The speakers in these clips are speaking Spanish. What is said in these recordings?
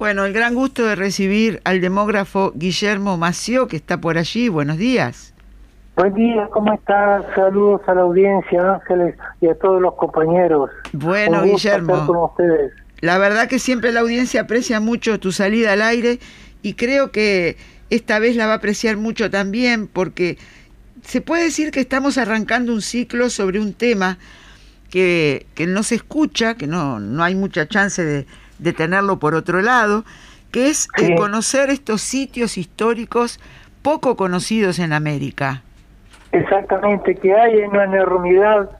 Bueno, el gran gusto de recibir al demógrafo Guillermo Mació, que está por allí. Buenos días. Buen día, ¿cómo estás? Saludos a la audiencia, Ángeles, y a todos los compañeros. Bueno, Guillermo. con ustedes. La verdad que siempre la audiencia aprecia mucho tu salida al aire y creo que esta vez la va a apreciar mucho también porque se puede decir que estamos arrancando un ciclo sobre un tema que, que no se escucha, que no, no hay mucha chance de, de tenerlo por otro lado, que es el conocer estos sitios históricos poco conocidos en América. Exactamente, que hay una enormidad,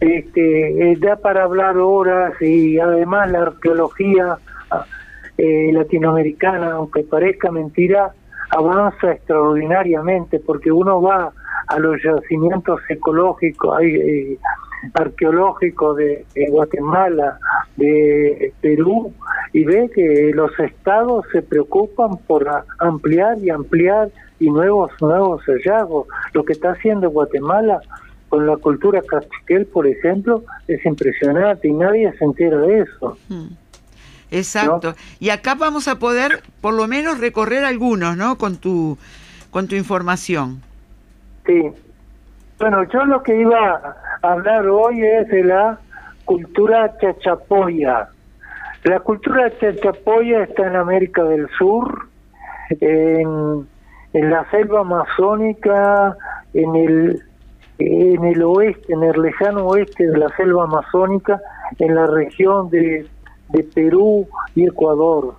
este, eh, da para hablar horas y además la arqueología eh, latinoamericana, aunque parezca mentira, avanza extraordinariamente porque uno va a los yacimientos ecológicos, hay, eh, arqueológicos de, Guatemala, de Perú, y ve que los estados se preocupan por ampliar y ampliar y nuevos nuevos hallazgos. Lo que está haciendo Guatemala con la cultura castiquel, por ejemplo, es impresionante y nadie se entera de eso. Hmm. Exacto. Y acá vamos a poder, por lo menos, recorrer algunos, ¿no? Con tu, con tu información. Sí. Bueno, yo lo que iba hablar hoy es de la cultura chachapoya. La cultura chachapoya está en América del Sur, en, en la selva amazónica, en el en el oeste, en el lejano oeste de la selva amazónica, en la región de, de Perú y Ecuador.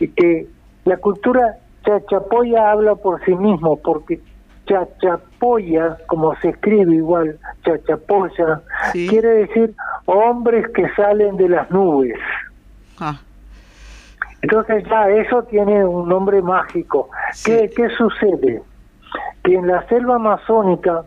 Y que la cultura chachapoya habla por sí mismo, porque chachapoya, como se escribe igual, chachapoya, quiere decir hombres que salen de las nubes. Ah. Entonces ya eso tiene un nombre mágico. ¿Qué, ¿Qué sucede? Que en la selva amazónica,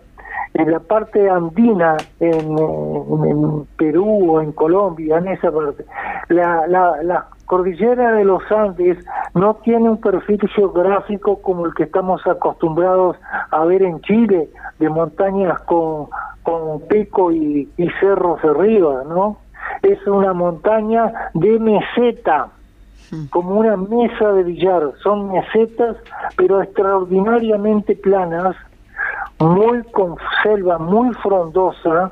en la parte andina, en, en, Perú o en Colombia, en esa parte, la, la, la cordillera de los Andes no tiene un perfil geográfico como el que estamos acostumbrados a ver en Chile, de montañas con, con pico y, cerros arriba, ¿no? Es una montaña de meseta, como una mesa de billar. Son mesetas, pero extraordinariamente planas, muy con selva muy frondosa,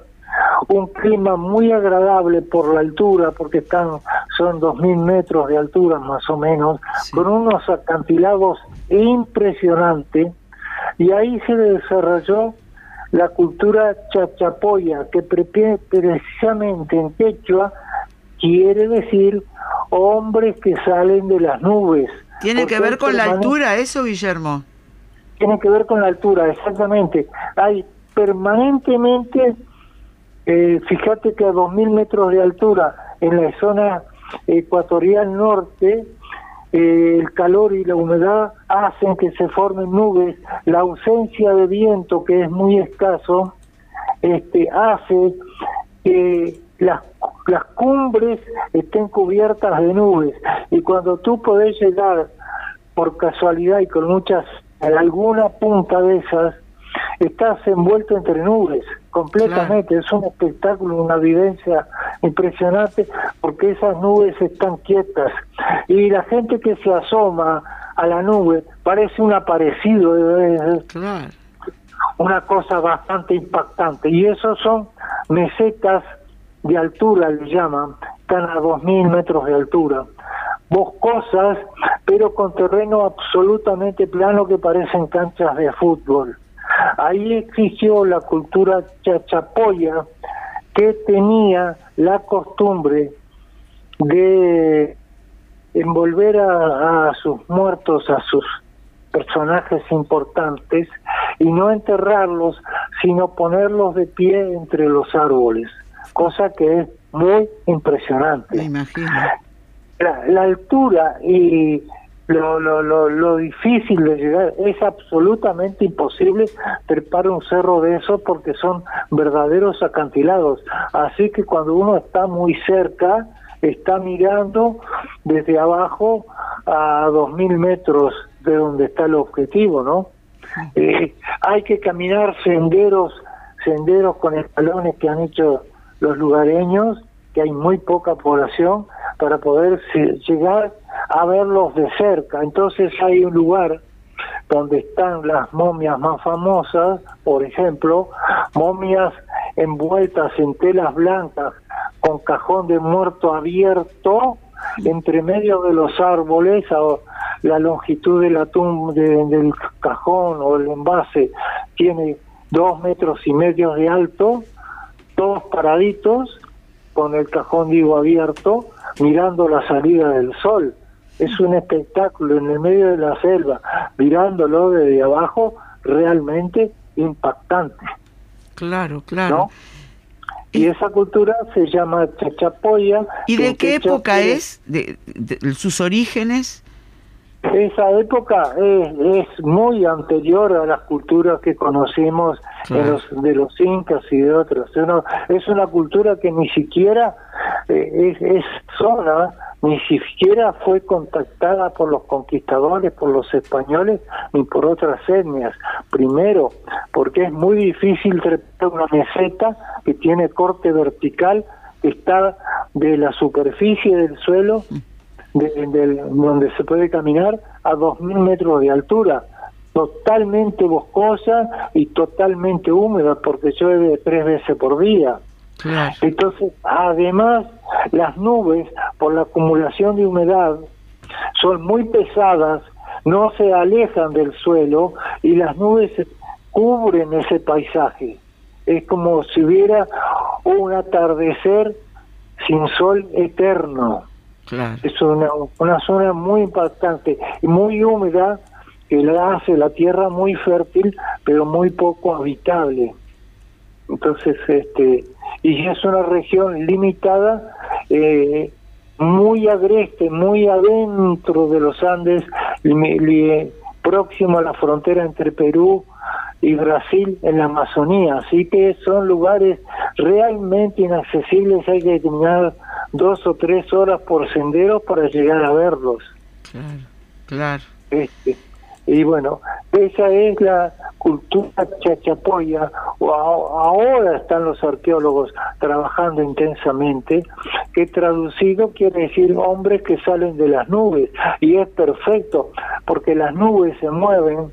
un clima muy agradable por la altura, porque están son 2.000 metros de altura más o menos, con unos acantilados impresionantes, y ahí se desarrolló la cultura chachapoya, que precisamente en quechua quiere decir hombres que salen de las nubes. ¿Tiene que ver con la altura eso, Guillermo? Tiene que ver con la altura, exactamente. Hay permanentemente eh, fíjate que a 2.000 metros de altura, en la zona ecuatorial norte, eh, el calor y la humedad hacen que se formen nubes, la ausencia de viento, que es muy escaso, este, hace que las, las cumbres estén cubiertas de nubes. Y cuando tú podés llegar por casualidad y con muchas, en alguna punta de esas, estás envuelto entre nubes completamente, es un espectáculo, una vivencia impresionante porque esas nubes están quietas. Y la gente que se asoma a la nube parece un aparecido, una cosa bastante impactante. Y esos son mesetas de altura, le llaman, están a 2.000 metros de altura boscosas, pero con terreno absolutamente plano que parecen canchas de fútbol. Ahí existió la cultura chachapoya que tenía la costumbre de envolver a, sus muertos, a sus personajes importantes, y no enterrarlos, sino ponerlos de pie entre los árboles, cosa que es muy impresionante. Me imagino. la altura y lo, lo, lo, lo, difícil de llegar es absolutamente imposible trepar un cerro de eso porque son verdaderos acantilados. Así que cuando uno está muy cerca, está mirando desde abajo a dos mil metros de donde está el objetivo, ¿no? Eh, hay que caminar senderos, senderos con escalones que han hecho los lugareños, que hay muy poca población, para poder llegar a verlos de cerca. Entonces hay un lugar donde están las momias más famosas, por ejemplo, momias envueltas en telas blancas con cajón de muerto abierto entre medio de los árboles a la longitud de la tumba del cajón o el envase tiene dos metros y medio de alto todos paraditos con el cajón digo abierto mirando la salida del sol es un espectáculo en el medio de la selva mirándolo desde abajo realmente impactante claro claro y esa cultura se llama chachapoya. ¿Y de qué época es? De, ¿Sus orígenes? Esa época es, es, muy anterior a las culturas que conocemos de, los, de los incas y de otros. es una cultura que ni siquiera eh, es, es zona ni siquiera fue contactada por los conquistadores, por los españoles, ni por otras etnias. Primero, porque es muy difícil trepar una meseta que tiene corte vertical, que está de la superficie del suelo, de, donde se puede caminar, a 2.000 metros de altura totalmente boscosa y totalmente húmeda porque llueve tres veces por día. Entonces, además, las nubes, por la acumulación de humedad, son muy pesadas, no se alejan del suelo y las nubes cubren ese paisaje. Es como si hubiera un atardecer sin sol eterno. Es una, una zona muy impactante y muy húmeda que la hace la tierra muy fértil, pero muy poco habitable. Entonces, este, y es una región limitada, eh, muy agreste, muy adentro de los Andes, próximo a la frontera entre Perú y Brasil en la Amazonía, así que son lugares realmente inaccesibles, hay que caminar dos o tres horas por sendero para llegar a verlos. Claro, claro. Este, y bueno, esa es la cultura chachapoya. Ahora están los arqueólogos trabajando intensamente, que traducido quiere decir hombres que salen de las nubes. Y es perfecto, porque las nubes se mueven,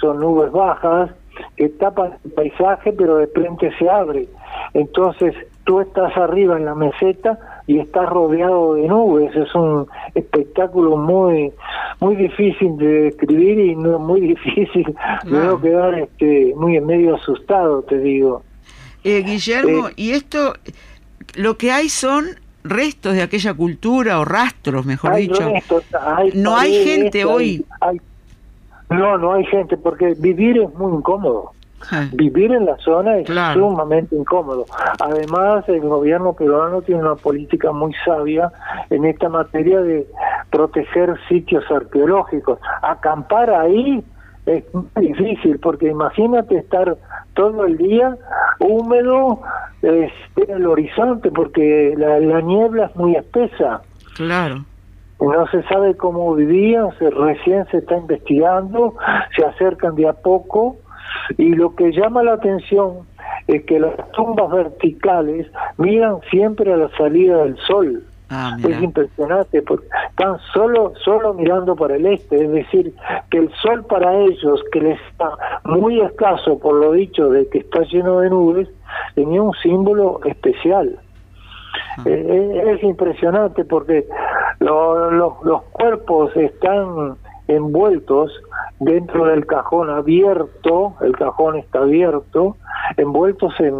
son nubes bajas, que tapan el paisaje, pero de frente se abre. Entonces tú estás arriba en la meseta y estás rodeado de nubes. Es un espectáculo muy muy difícil de describir y no muy difícil. Me voy a quedar este, muy medio asustado, te digo. Eh, Guillermo, eh, y esto, lo que hay son restos de aquella cultura o rastros, mejor dicho. no hay gente hoy. no, no hay gente porque vivir es muy incómodo. Vivir en la zona es sumamente incómodo. Además, el gobierno peruano tiene una política muy sabia en esta materia de proteger sitios arqueológicos. Acampar ahí es muy difícil, porque imagínate estar todo el día húmedo en el horizonte, porque la, la niebla es muy espesa. Claro no se sabe cómo vivían, se, recién se está investigando, se acercan de a poco y lo que llama la atención es que las tumbas verticales miran siempre a la salida del sol. Ah, es impresionante, porque están solo, solo mirando para el este, es decir, que el sol para ellos, que les está muy escaso por lo dicho de que está lleno de nubes, tenía un símbolo especial. Ah. Eh, es, impresionante porque los cuerpos están envueltos dentro del cajón abierto, el cajón está abierto, envueltos en,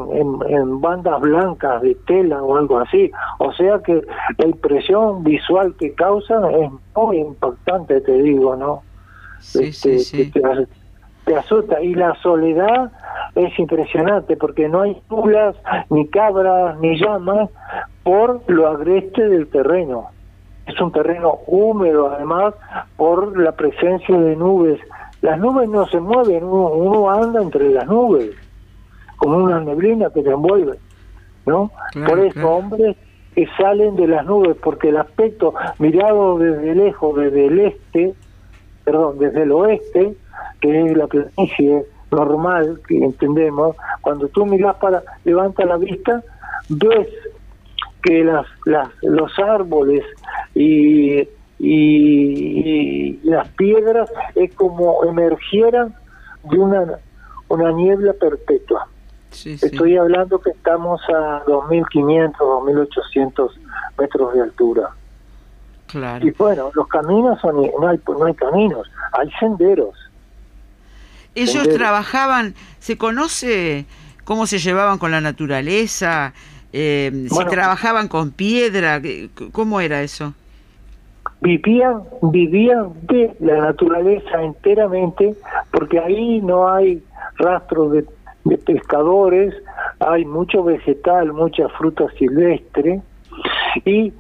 en, bandas blancas de tela o algo así. O sea que la impresión visual que causan es muy impactante, te digo, ¿no? este, te, asusta. Y la soledad es impresionante porque no hay mulas, ni cabras, ni llamas por lo agreste del terreno es un terreno húmedo además por la presencia de nubes. Las nubes no se mueven, uno, anda entre las nubes, como una neblina que te envuelve, ¿no? por eso, hombres que salen de las nubes, porque el aspecto mirado desde lejos, desde el este, perdón, desde el oeste, que es la planicie normal que entendemos, cuando tú miras para, levanta la vista, ves que las, las, los árboles y y, las piedras es como emergieran de una, una niebla perpetua. Estoy hablando que estamos a 2.500, 2.800 metros de altura. Claro. Y bueno, los caminos son, no hay, no hay caminos, hay senderos. Ellos trabajaban, ¿se conoce cómo se llevaban con la naturaleza? Eh, si trabajaban con piedra, ¿cómo era eso? Vivían, vivían de la naturaleza enteramente, porque ahí no hay rastros de, pescadores, hay mucho vegetal, mucha fruta silvestre, y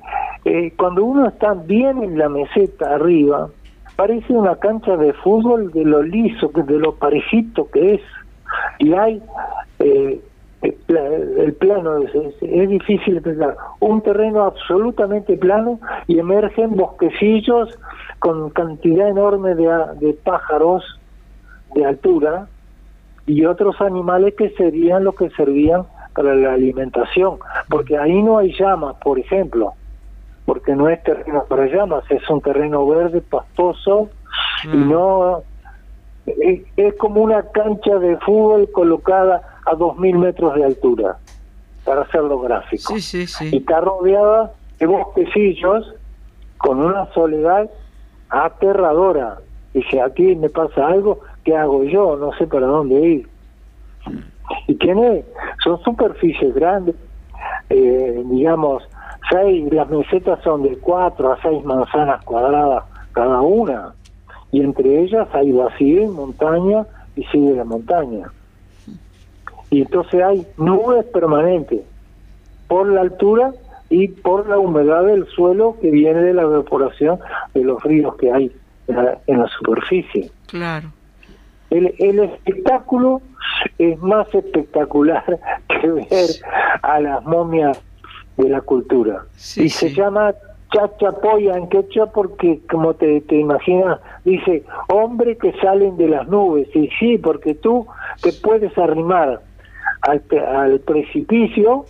eh, cuando uno está bien en la meseta arriba, parece una cancha de fútbol de lo liso, de lo parejito que es, y hay eh, el plano es, difícil pensar un terreno absolutamente plano y emergen bosquecillos con cantidad enorme de, de pájaros de altura y otros animales que serían los que servían para la alimentación porque ahí no hay llamas por ejemplo porque no es terreno para llamas es un terreno verde pastoso y mm. no es como una cancha de fútbol colocada a 2.000 metros de altura, para hacerlo gráfico. Y está rodeada de bosquecillos con una soledad aterradora. Dice, aquí me pasa algo, ¿qué hago yo? No sé para dónde ir. ¿Y tiene? Son superficies grandes, eh, digamos, seis, las mesetas son de cuatro a seis manzanas cuadradas cada una, y entre ellas hay vacío, montaña, y sigue la montaña y entonces hay nubes permanentes por la altura y por la humedad del suelo que viene de la evaporación de los ríos que hay en la, superficie. Claro. El, el, espectáculo es más espectacular que ver a las momias de la cultura. y se llama chachapoya en quechua porque, como te, te imaginas, dice hombre que salen de las nubes. Y sí, porque tú te puedes arrimar al, precipicio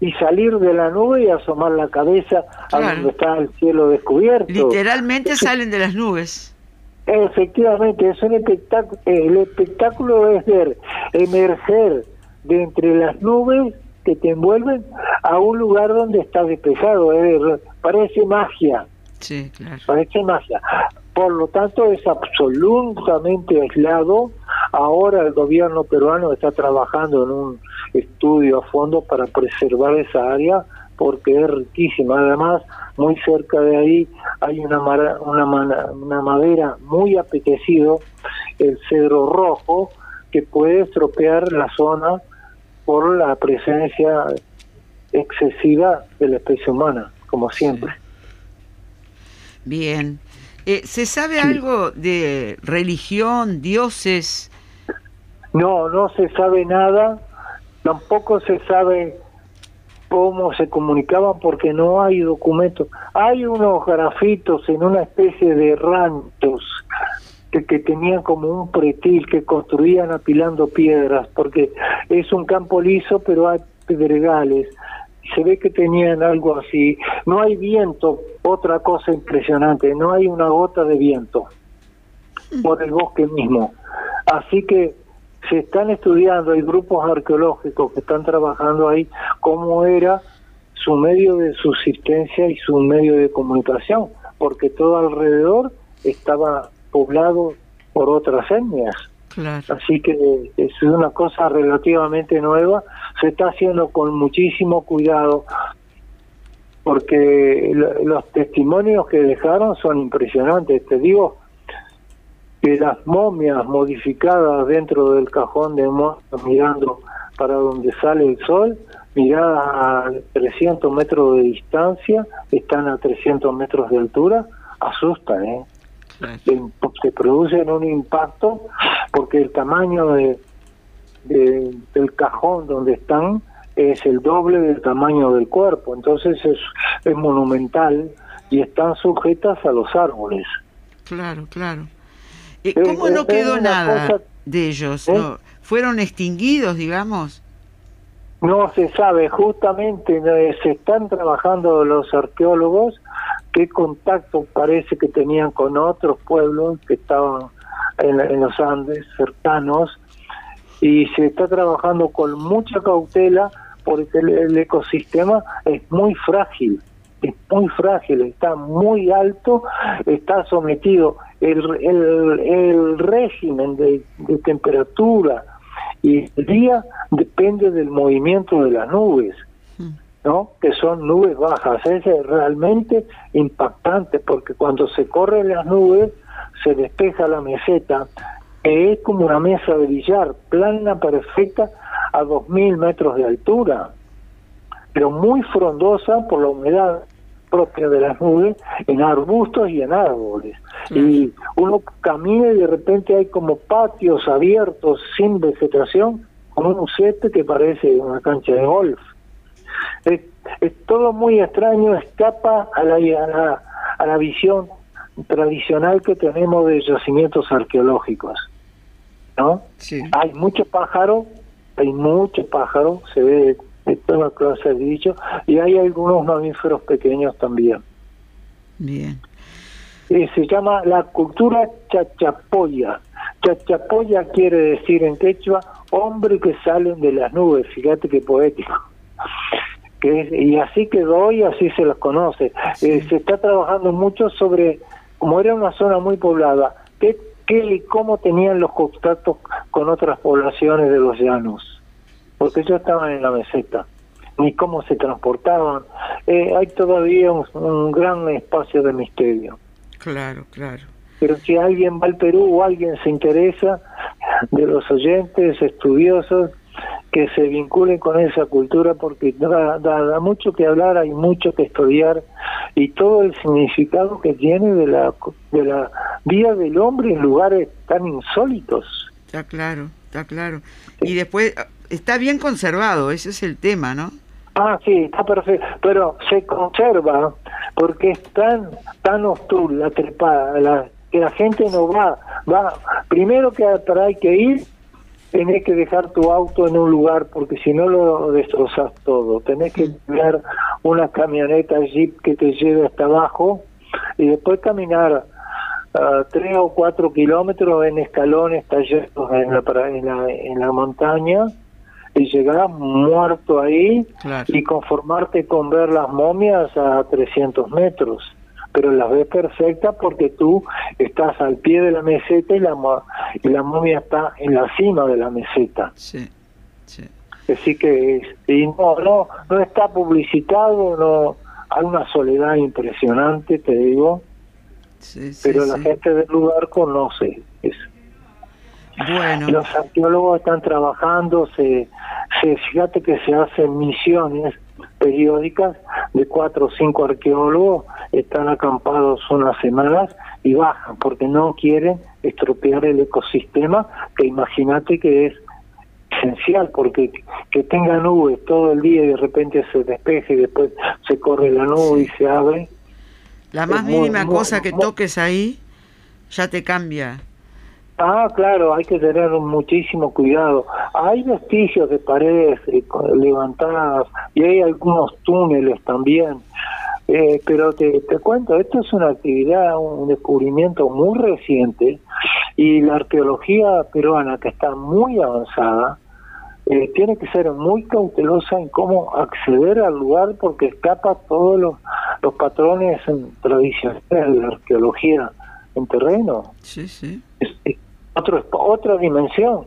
y salir de la nube y asomar la cabeza a donde está el cielo descubierto. Literalmente salen de las nubes. Efectivamente, es un espectáculo, el espectáculo es ver emerger de entre las nubes que te envuelven a un lugar donde está despejado, parece magia. Sí, claro. Parece magia. Por lo tanto, es absolutamente aislado. Ahora el gobierno peruano está trabajando en un estudio a fondo para preservar esa área porque es riquísima. Además, muy cerca de ahí hay una, una, una madera muy apetecido, el cedro rojo, que puede estropear la zona por la presencia excesiva de la especie humana, como siempre. Bien. Eh, ¿Se sabe algo de religión, dioses? No, no se sabe nada. Tampoco se sabe cómo se comunicaban porque no hay documentos. Hay unos grafitos en una especie de ranchos que, que, tenían como un pretil que construían apilando piedras, porque es un campo liso, pero hay pedregales se ve que tenían algo así. No hay viento, otra cosa impresionante, no hay una gota de viento por el bosque mismo. Así que se están estudiando, hay grupos arqueológicos que están trabajando ahí, cómo era su medio de subsistencia y su medio de comunicación, porque todo alrededor estaba poblado por otras etnias. Así que es una cosa relativamente nueva, se está haciendo con muchísimo cuidado porque los testimonios que dejaron son impresionantes. Te digo que las momias modificadas dentro del cajón de momias mirando para donde sale el sol, miradas a 300 metros de distancia, están a 300 metros de altura, asustan, ¿eh? se producen un impacto porque el tamaño de, del cajón donde están es el doble del tamaño del cuerpo, entonces es, es monumental y están sujetas a los árboles. Claro, claro. Eh, ¿Cómo no quedó nada de ellos? ¿Eh? ¿Fueron extinguidos, digamos? No se sabe, justamente se están trabajando los arqueólogos qué contacto parece que tenían con otros pueblos que estaban en, los Andes cercanos y se está trabajando con mucha cautela porque el, ecosistema es muy frágil, es muy frágil, está muy alto, está sometido el, el, régimen de, de temperatura y el día depende del movimiento de las nubes. ¿no? que son nubes bajas. Es realmente impactante porque cuando se corren las nubes se despeja la meseta, que es como una mesa de billar, plana, perfecta, a 2.000 metros de altura, pero muy frondosa por la humedad propia de las nubes en arbustos y en árboles. Y uno camina y de repente hay como patios abiertos sin vegetación con un set que parece una cancha de golf. Es, todo muy extraño, escapa a la, a la, a la visión tradicional que tenemos de yacimientos arqueológicos. ¿no? Hay mucho pájaro, hay mucho pájaro, se ve de, toda clase de bichos, y hay algunos mamíferos pequeños también. Bien. Eh, se llama la cultura chachapoya. Chachapoya quiere decir en quechua hombre que salen de las nubes, fíjate qué poético. Que y así quedó y así se los conoce. Eh, se está trabajando mucho sobre, como era una zona muy poblada, qué, qué y cómo tenían los contactos con otras poblaciones de los llanos, porque ellos estaban en la meseta, ni cómo se transportaban. Eh, hay todavía un gran espacio de misterio. Claro, claro. Pero si alguien va al Perú o alguien se interesa, de los oyentes, estudiosos, que se vinculen con esa cultura porque da, da, mucho que hablar, hay mucho que estudiar y todo el significado que tiene de la, de la vida del hombre en lugares tan insólitos. Está claro, está claro. Y después está bien conservado, ese es el tema, ¿no? Ah, sí, está perfecto, pero se conserva porque es tan, tan hostil la trepada, la, que la gente no va, va, primero que para hay que ir, tenés que dejar tu auto en un lugar porque si no lo destrozas todo, tenés que tener una camioneta jeep que te lleve hasta abajo y después caminar uh, tres o cuatro kilómetros en escalones talleres en la, en la, en la montaña y llegar muerto ahí y conformarte con ver las momias a 300 metros pero las ves perfectas porque tú estás al pie de la meseta y la, y la momia está en la cima de la meseta. Sí, sí. Así que y no, no, no está publicitado, no hay una soledad impresionante, te digo, sí, sí, pero la gente del lugar conoce eso. Bueno. Los arqueólogos están trabajando, se, se, fíjate que se hacen misiones periódicas de cuatro o cinco arqueólogos, están acampados unas semanas y bajan porque no quieren estropear el ecosistema, que imagínate que es esencial, porque que tenga nubes todo el día y de repente se despeje y después se corre la nube y se abre. La más mínima cosa que toques ahí ya te cambia Ah, claro, hay que tener muchísimo cuidado. Hay vestigios de paredes eh, levantadas y hay algunos túneles también. Eh, pero te, te cuento, esto es una actividad, un descubrimiento muy reciente y la arqueología peruana, que está muy avanzada, eh, tiene que ser muy cautelosa en cómo acceder al lugar porque escapa todos los, los patrones tradicionales de la arqueología en terreno. Sí, sí otro, otra dimensión.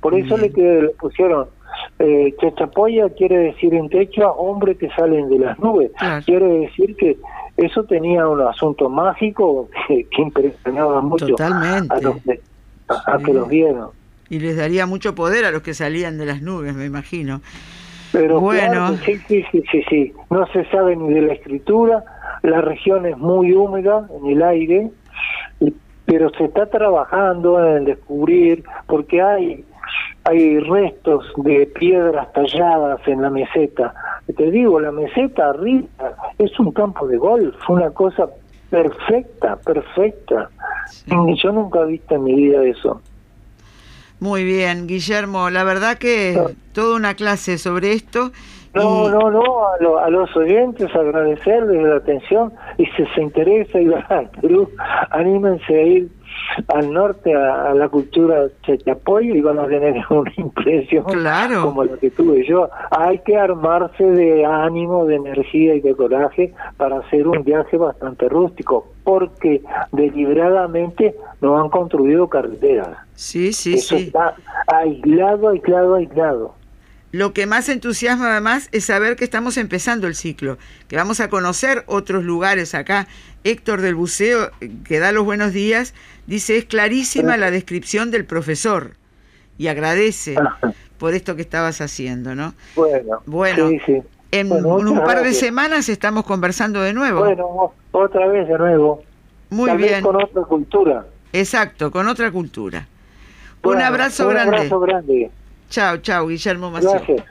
Por eso le, le pusieron eh, Chachapoya quiere decir en techo hombre que salen de las nubes. Quiere decir que eso tenía un asunto mágico que, impresionaba mucho a los a, que los vieron. Y les daría mucho poder a los que salían de las nubes, me imagino. Pero bueno, sí, sí, sí, sí, sí. No se sabe ni de la escritura. La región es muy húmeda en el aire pero se está trabajando en descubrir, porque hay, hay restos de piedras talladas en la meseta. Te digo, la meseta arriba es un campo de golf, una cosa perfecta, perfecta. Yo nunca he visto en mi vida eso. Muy bien, Guillermo. La verdad que toda una clase sobre esto. No, no, no, a, los oyentes agradecerles la atención y si se interesa ir a Perú, anímense a ir al norte a, la cultura chachapoya y van a tener una impresión como la que tuve yo. Hay que armarse de ánimo, de energía y de coraje para hacer un viaje bastante rústico, porque deliberadamente no han construido carreteras. Sí, sí, Eso Está aislado, aislado, aislado. Lo que más entusiasma además es saber que estamos empezando el ciclo, que vamos a conocer otros lugares acá. Héctor del Buceo, que da los buenos días, dice, es clarísima la descripción del profesor y agradece por esto que estabas haciendo, ¿no? Bueno, bueno en un par de semanas estamos conversando de nuevo. Bueno, otra vez de nuevo. Muy bien. con otra cultura. Exacto, con otra cultura. un abrazo grande. Un abrazo grande. Chao, chao, Guillermo Maciel.